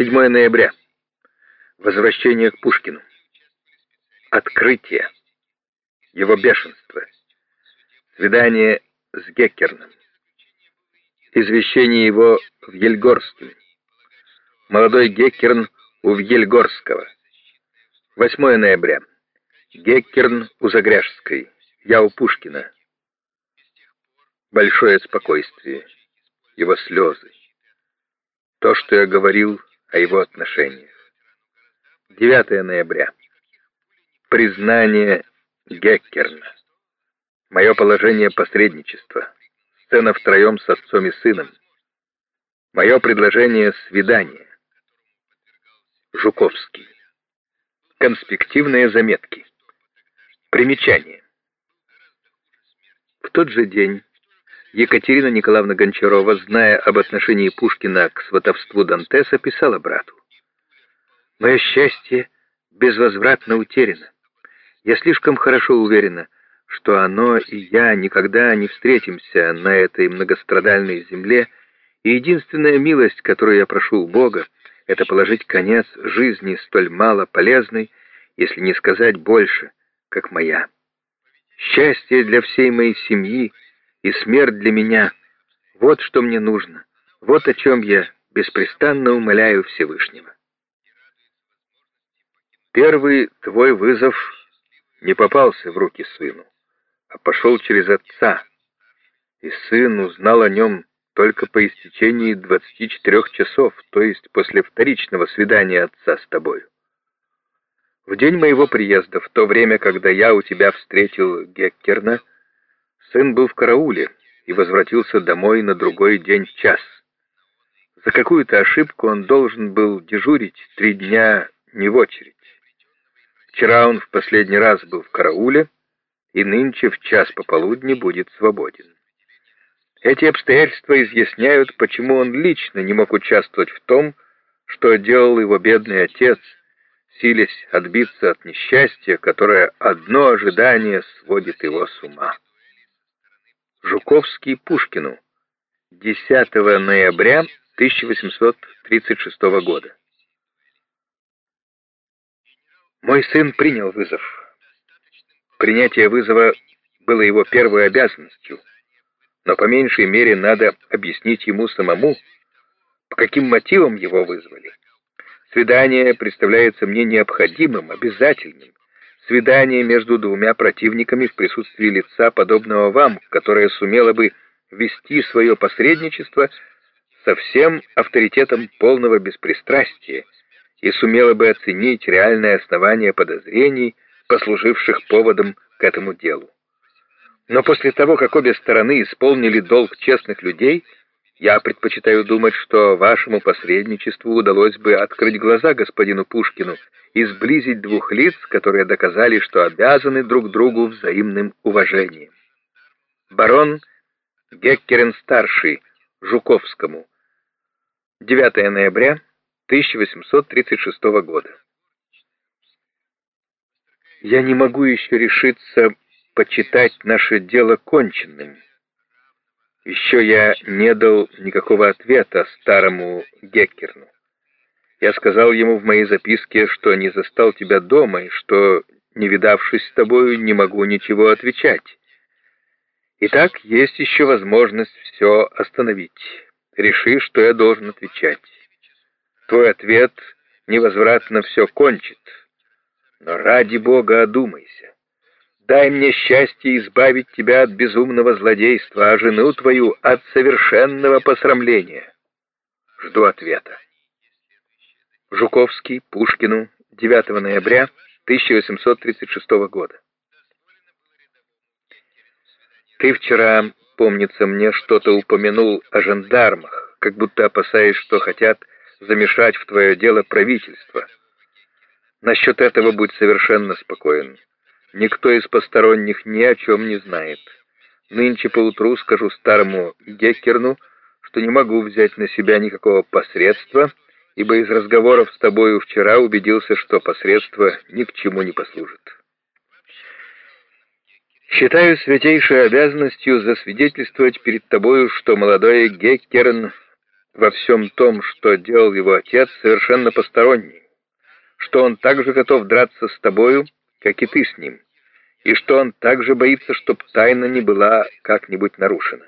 7 ноября. Возвращение к Пушкину. Открытие. Его бешенство. Свидание с Геккерном. Извещение его в Ельгорске. Молодой Геккерн у Вьельгорского. 8 ноября. Геккерн у Загряжской. Я у Пушкина. Большое спокойствие. Его слезы. То, что я говорил о его отношениях. 9 ноября. Признание Геккерна. Мое положение посредничества. Сцена втроем с отцом и сыном. Мое предложение свидания. Жуковский. Конспективные заметки. Примечание. В тот же день Екатерина Николаевна Гончарова, зная об отношении Пушкина к сватовству Дантеса, писала брату. «Мое счастье безвозвратно утеряно. Я слишком хорошо уверена, что оно и я никогда не встретимся на этой многострадальной земле, и единственная милость, которую я прошу у Бога, это положить конец жизни столь мало полезной, если не сказать больше, как моя. Счастье для всей моей семьи и смерть для меня — вот что мне нужно, вот о чем я беспрестанно умоляю Всевышнего. Первый твой вызов не попался в руки сыну, а пошел через отца, и сын узнал о нем только по истечении 24 часов, то есть после вторичного свидания отца с тобою. В день моего приезда, в то время, когда я у тебя встретил Геккерна, сын был в карауле и возвратился домой на другой день час. За какую-то ошибку он должен был дежурить три дня не в очередь. Вчера он в последний раз был в карауле, и нынче в час пополудни будет свободен. Эти обстоятельства изъясняют, почему он лично не мог участвовать в том, что делал его бедный отец, силясь отбиться от несчастья, которое одно ожидание сводит его с ума. Жуковский Пушкину. 10 ноября 1836 года. Мой сын принял вызов. Принятие вызова было его первой обязанностью, но по меньшей мере надо объяснить ему самому, по каким мотивам его вызвали. Свидание представляется мне необходимым, обязательным. Свидание между двумя противниками в присутствии лица, подобного вам, которое сумело бы вести свое посредничество со всем авторитетом полного беспристрастия и сумело бы оценить реальное основание подозрений, послуживших поводом к этому делу. Но после того, как обе стороны исполнили долг честных людей, я предпочитаю думать, что вашему посредничеству удалось бы открыть глаза господину Пушкину и сблизить двух лиц, которые доказали, что обязаны друг другу взаимным уважением. Барон Геккерен-старший, Жуковскому. 9 ноября 1836 года. Я не могу еще решиться почитать наше дело конченным. Еще я не дал никакого ответа старому Геккерну. Я сказал ему в моей записке, что не застал тебя дома и что, не видавшись с тобою, не могу ничего отвечать. Итак, есть еще возможность все остановить. Реши, что я должен отвечать. Твой ответ невозвратно все кончит. Но ради Бога одумайся. Дай мне счастье избавить тебя от безумного злодейства, а жену твою от совершенного посрамления. Жду ответа. Жуковский, Пушкину, 9 ноября 1836 года. Ты вчера, помнится мне, что-то упомянул о жандармах, как будто опасаясь, что хотят замешать в твое дело правительство. Насчет этого будь совершенно спокоен. Никто из посторонних ни о чем не знает. Нынче поутру скажу старому Геккерну, что не могу взять на себя никакого посредства, ибо из разговоров с тобою вчера убедился, что посредство ни к чему не послужит. Считаю святейшей обязанностью засвидетельствовать перед тобою, что молодой Геккерн во всем том, что делал его отец, совершенно посторонний, что он также готов драться с тобою, как и ты с ним, и что он также боится, чтоб тайна не была как-нибудь нарушена.